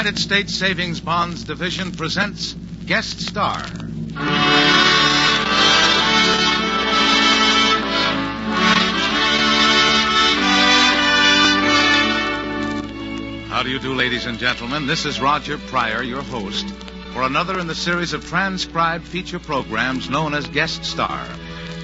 United States Savings Bonds Division presents Guest Star. How do you do, ladies and gentlemen? This is Roger Pryor, your host, for another in the series of transcribed feature programs known as Guest Star,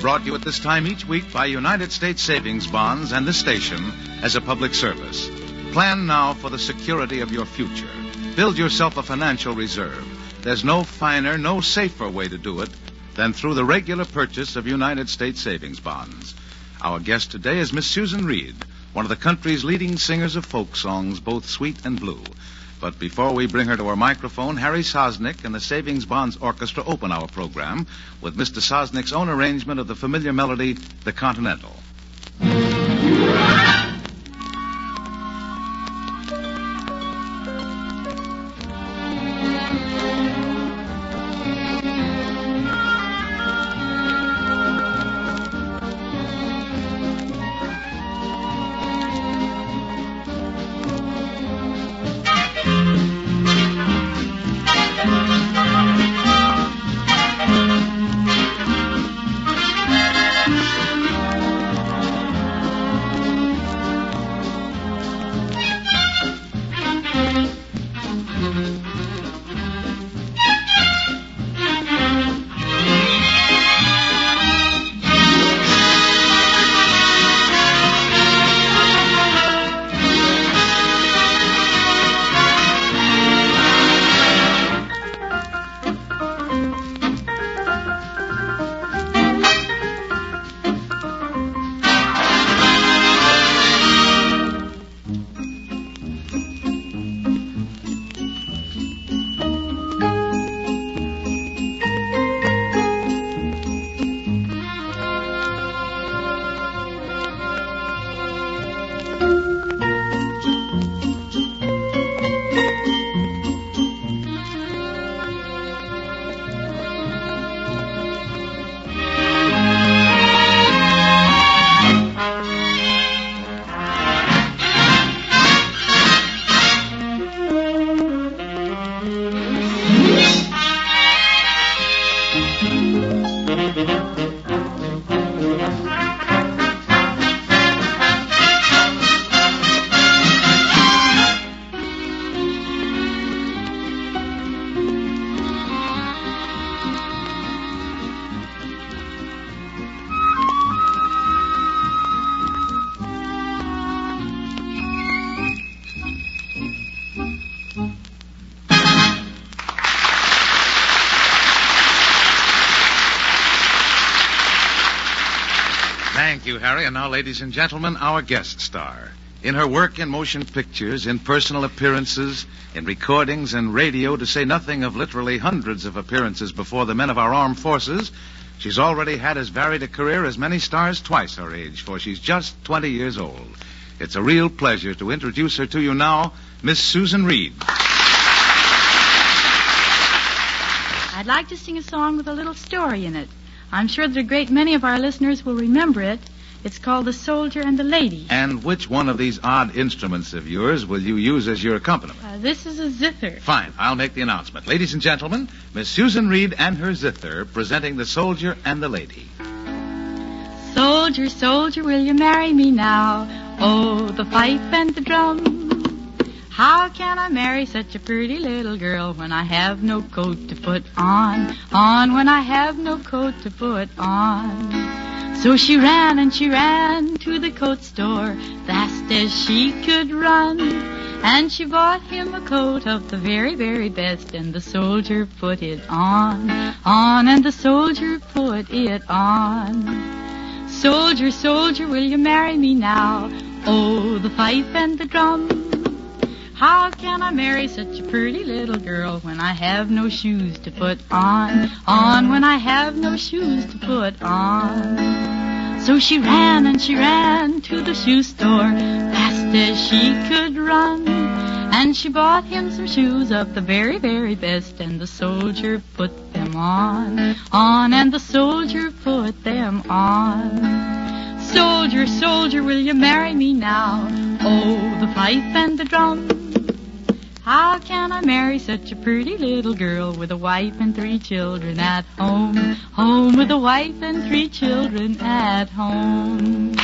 brought to you at this time each week by United States Savings Bonds and this station as a public service. Plan now for the security of your future. Build yourself a financial reserve. There's no finer, no safer way to do it than through the regular purchase of United States savings bonds. Our guest today is Miss Susan Reed, one of the country's leading singers of folk songs, both sweet and blue. But before we bring her to our microphone, Harry Sosnick and the Savings Bonds Orchestra open our program with Mr. Sosnick's own arrangement of the familiar melody, The Continental. Thank you, Harry. And now, ladies and gentlemen, our guest star. In her work in motion pictures, in personal appearances, in recordings and radio, to say nothing of literally hundreds of appearances before the men of our armed forces, she's already had as varied a career as many stars twice her age, for she's just 20 years old. It's a real pleasure to introduce her to you now, Miss Susan Reed. I'd like to sing a song with a little story in it. I'm sure that a great many of our listeners will remember it. It's called The Soldier and the Lady. And which one of these odd instruments of yours will you use as your accompaniment? Uh, this is a zither. Fine. I'll make the announcement. Ladies and gentlemen, Miss Susan Reed and her zither presenting The Soldier and the Lady. Soldier, soldier, will you marry me now? Oh, the fife and the drum. How can I marry such a pretty little girl when I have no coat to put on? On when I have no coat to put on. So she ran and she ran to the coat store fast as she could run. And she bought him a coat of the very, very best, and the soldier put it on, on, and the soldier put it on. Soldier, soldier, will you marry me now? Oh, the fife and the drum. How can I marry such a pretty little girl when I have no shoes to put on? On when I have no shoes to put on. So she ran and she ran to the shoe store fast as she could run. And she bought him some shoes of the very, very best, and the soldier put them on. On, and the soldier put them on. Soldier, soldier, will you marry me now? Oh, the fife and the drum. How can I marry such a pretty little girl with a wife and three children at home? Home with a wife and three children at home.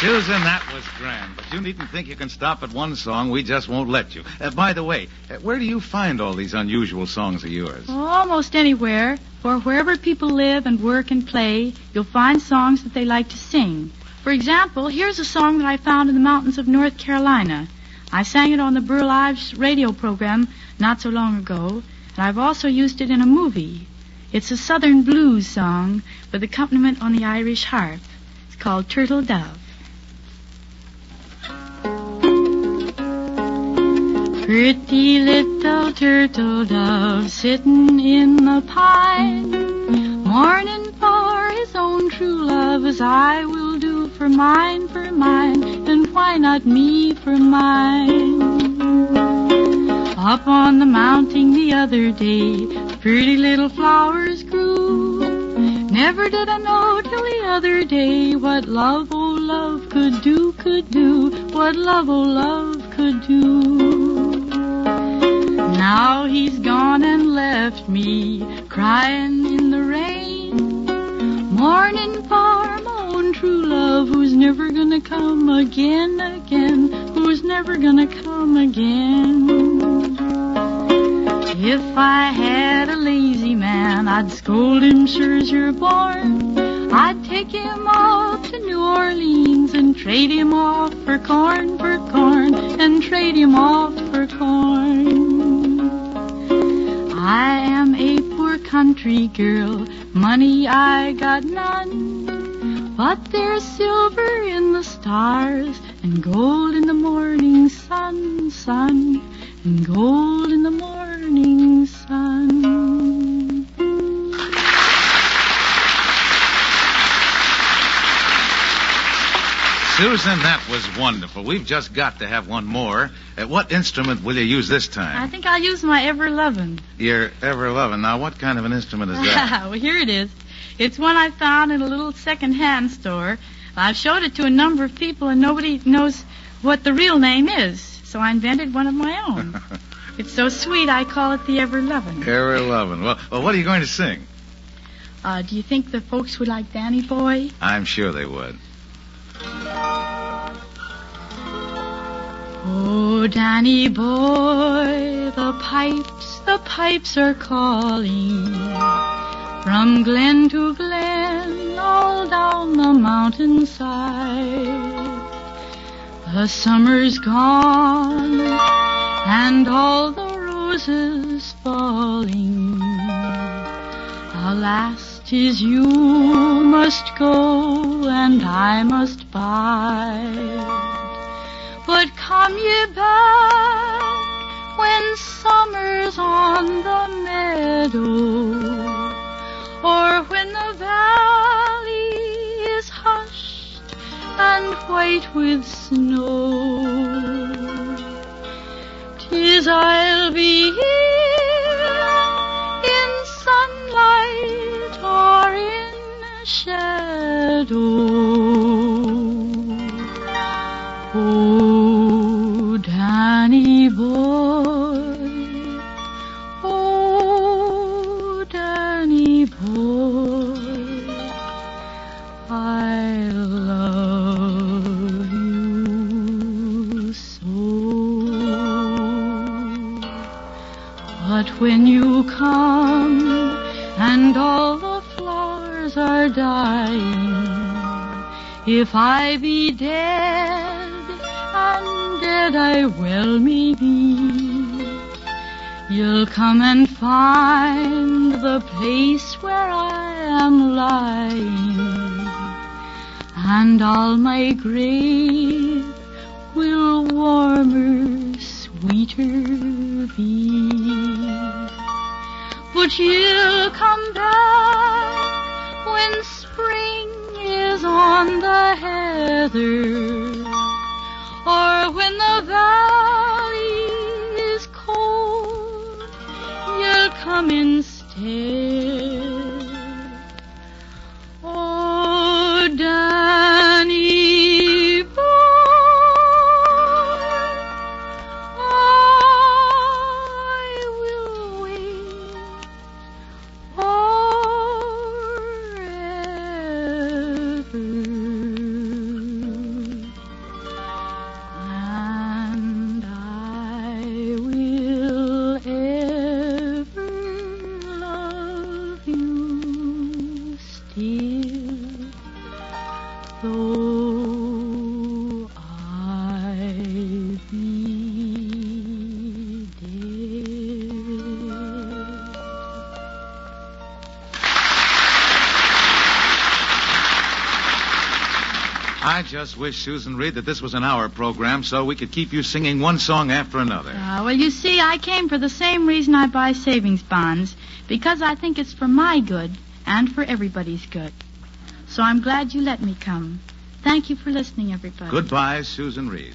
Susan, that was grand. But you needn't think you can stop at one song. We just won't let you. Uh, by the way, uh, where do you find all these unusual songs of yours? Almost anywhere, for wherever people live and work and play, you'll find songs that they like to sing. For example, here's a song that I found in the mountains of North Carolina. I sang it on the Burl Ives radio program not so long ago, and I've also used it in a movie. It's a Southern blues song with accompaniment on the Irish harp. It's called Turtle Dove. Pretty little turtle dove sitting in the pine, mourning for his own true love as I for mine, for mine, and why not me for mine? Up on the mountain the other day, pretty little flowers grew. Never did I know till the other day what love, oh love, could do, could do, what love, oh love, could do. Now he's gone and left me crying never gonna come again, again, who's never gonna come again. If I had a lazy man, I'd scold him sure as you're born. I'd take him off to New Orleans and trade him off for corn, for corn, and trade him off for corn. I am a poor country girl, money I got none. But there's silver in the stars and gold in the morning sun, sun, and gold in the morning sun. Susan, that was wonderful. We've just got to have one more. Uh, what instrument will you use this time? I think I'll use my ever lovin'. Your ever loving. Now, what kind of an instrument is that? well, here it is. It's one I found in a little second-hand store. I've showed it to a number of people, and nobody knows what the real name is. So I invented one of my own. it's so sweet, I call it the ever lovin'. ever loving. Well, well, what are you going to sing? Uh, do you think the folks would like Danny Boy? I'm sure they would. Oh, Danny boy, the pipes, the pipes are calling from glen to glen, all down the mountainside. The summer's gone and all the roses falling. Alas, 'tis you must go and I must bide. But come ye back when summer's on the meadow, or when the valley is hushed and white with snow. Tis I'll be here in sunlight or in shadow. Oh, Danny boy, flowers are dying, if I be dead, and dead I well may be, you'll come and find the place where I am lying, and all my grave will warmer, sweeter be. But you'll come back when spring is on the heather, or when the valley is cold, you'll come instead. I just wish, Susan Reed, that this was an hour program so we could keep you singing one song after another. Uh, well, you see, I came for the same reason I buy savings bonds, because I think it's for my good and for everybody's good. So I'm glad you let me come. Thank you for listening, everybody. Goodbye, Susan Reed.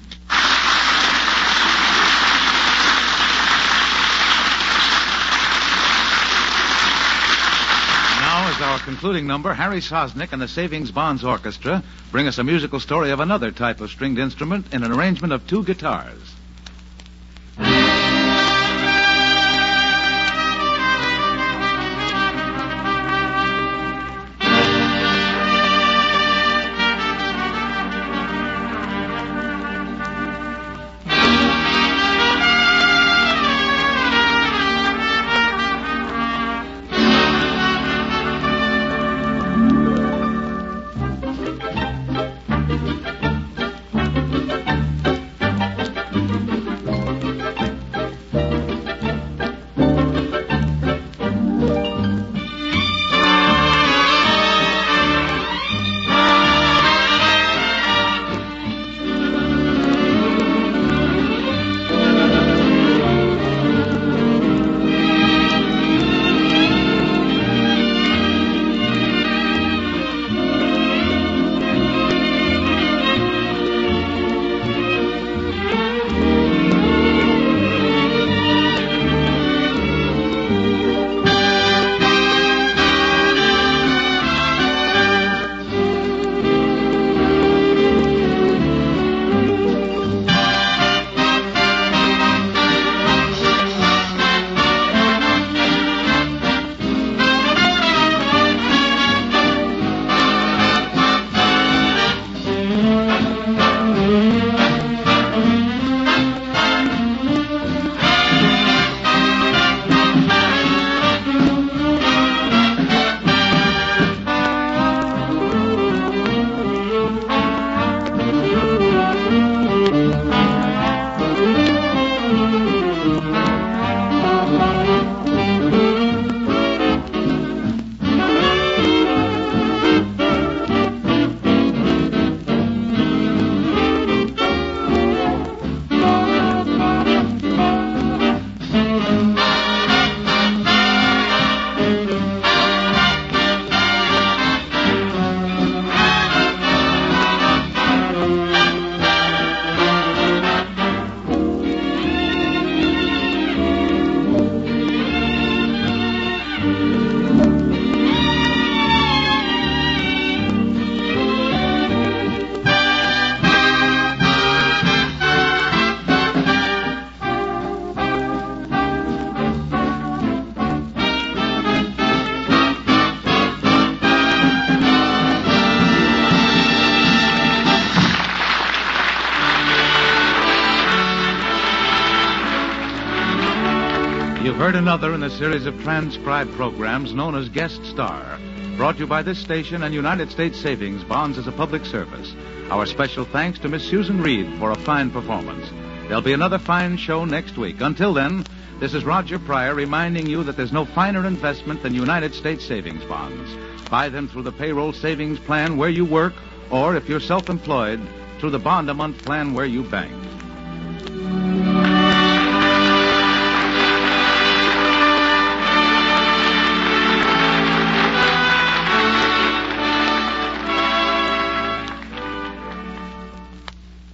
Now, our concluding number, Harry Sosnick and the Savings Bonds Orchestra bring us a musical story of another type of stringed instrument in an arrangement of two guitars. Heard another in a series of transcribed programs known as Guest Star, brought to you by this station and United States Savings Bonds as a public service. Our special thanks to Miss Susan Reed for a fine performance. There'll be another fine show next week. Until then, this is Roger Pryor reminding you that there's no finer investment than United States Savings Bonds. Buy them through the payroll savings plan where you work, or if you're self-employed, through the bond a month plan where you bank.